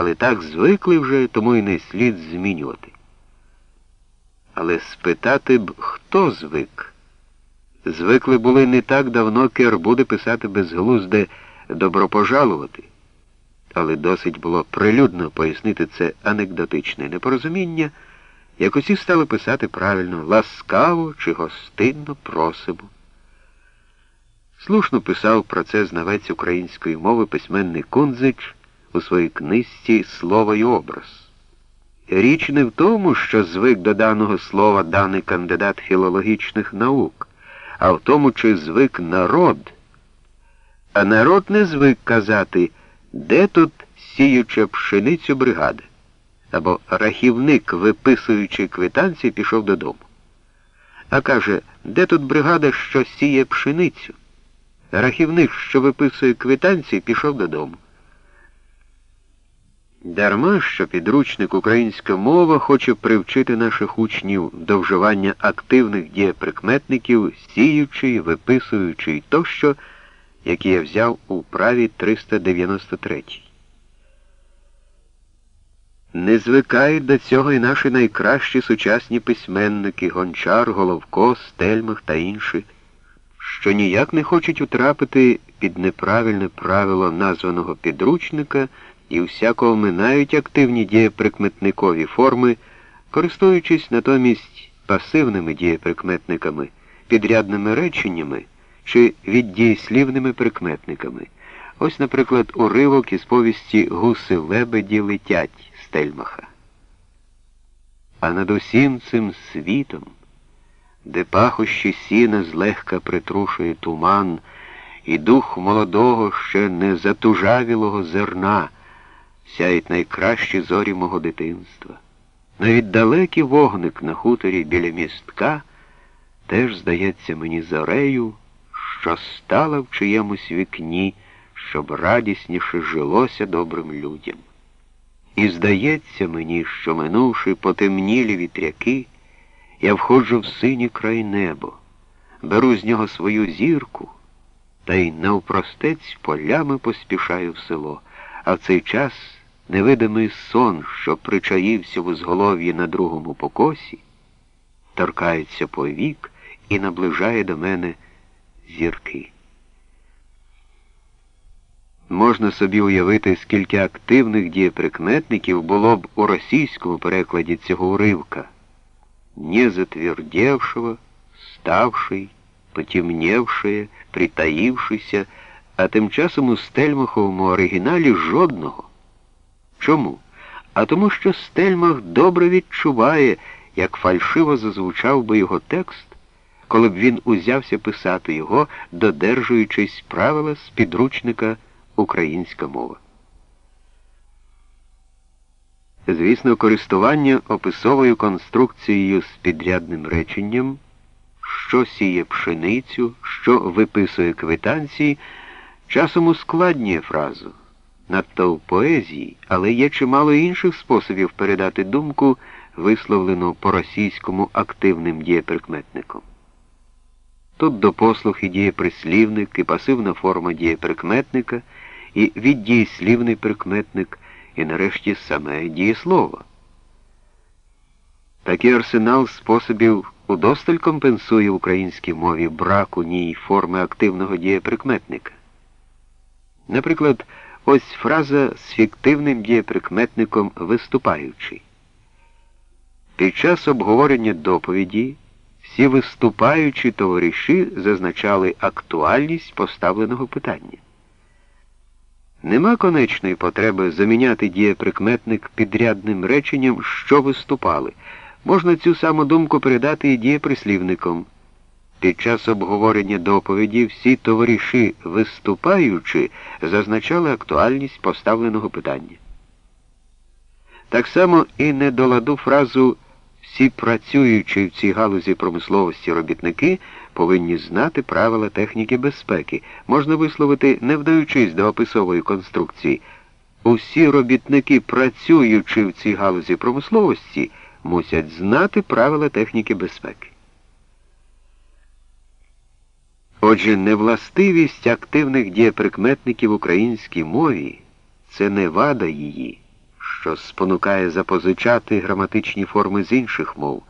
але так звикли вже, тому і не слід змінювати. Але спитати б, хто звик? Звикли були не так давно кер буде писати безглузде добро пожалувати, але досить було прилюдно пояснити це анекдотичне непорозуміння, як усі стали писати правильно ласкаво чи гостинно просимо. Слушно писав про це знавець української мови письменник Кунзич у своїй книжці Слово й образ. Річ не в тому, що звик до даного слова даний кандидат філологічних наук, а в тому, чи звик народ. А народ не звик казати, де тут сіюча пшеницю бригада, або рахівник, виписуючи квитанції, пішов додому. А каже, де тут бригада, що сіє пшеницю? Рахівник, що виписує квитанції, пішов додому. Дарма, що підручник українська мова хоче привчити наших учнів до вживання активних дієприкметників, сіючи, виписуючи тощо, які я взяв у праві 393. Не звикають до цього і наші найкращі сучасні письменники Гончар, Головко, Стельмах та інші, що ніяк не хочуть утрапити під неправильне правило названого підручника і всяко оминають активні дієприкметникові форми, користуючись натомість пасивними дієприкметниками, підрядними реченнями чи віддієслівними прикметниками. Ось, наприклад, уривок із повісті Гуси лебеді летять Стельмаха. А над усім цим світом, де пахощі сіна злегка притрушує туман, і дух молодого ще не затужавілого зерна сяють найкращі зорі мого дитинства. Навіть далекий вогник на хуторі біля містка теж здається мені зорею, що стала в чиємусь вікні, щоб радісніше жилося добрим людям. І здається мені, що, минувши потемнілі вітряки, я входжу в синій край небо, беру з нього свою зірку та й навпростець полями поспішаю в село, а в цей час невидимий сон, що причаївся в узголов'ї на другому покосі, торкається повік і наближає до мене зірки. Можна собі уявити, скільки активних дієприкметників було б у російському перекладі цього уривка, не затвердевшего, ставший, потемневшее, притаївшися, а тим часом у стельмаховому оригіналі жодного. Чому? А тому, що Стельмах добре відчуває, як фальшиво зазвучав би його текст, коли б він узявся писати його, додержуючись правила з підручника Українська мова. Звісно, користування описовою конструкцією з підрядним реченням, що сіє пшеницю, що виписує квитанції, часом ускладнює фразу надто в поезії, але є чимало інших способів передати думку, висловлену по-російському активним дієприкметником. Тут до послуг і дієприслівник, і пасивна форма дієприкметника, і віддієслівний прикметник, і нарешті саме дієслово. Такий арсенал способів удосталь компенсує українській мові браку ній форми активного дієприкметника. Наприклад, Ось фраза з фіктивним дієприкметником виступаючий. Під час обговорення доповіді всі виступаючі товариші зазначали актуальність поставленого питання. Нема конечної потреби заміняти дієприкметник підрядним реченням, що виступали. Можна цю саму думку передати і дієприслівником. Під час обговорення доповіді всі товариші, виступаючи, зазначали актуальність поставленого питання. Так само і не до ладу фразу всі працюючі в цій галузі промисловості робітники повинні знати правила техніки безпеки. Можна висловити, не вдаючись до описової конструкції. Усі робітники, працюючи в цій галузі промисловості, мусять знати правила техніки безпеки. Отже, невластивість активних дієприкметників українській мові це не вада її, що спонукає запозичати граматичні форми з інших мов.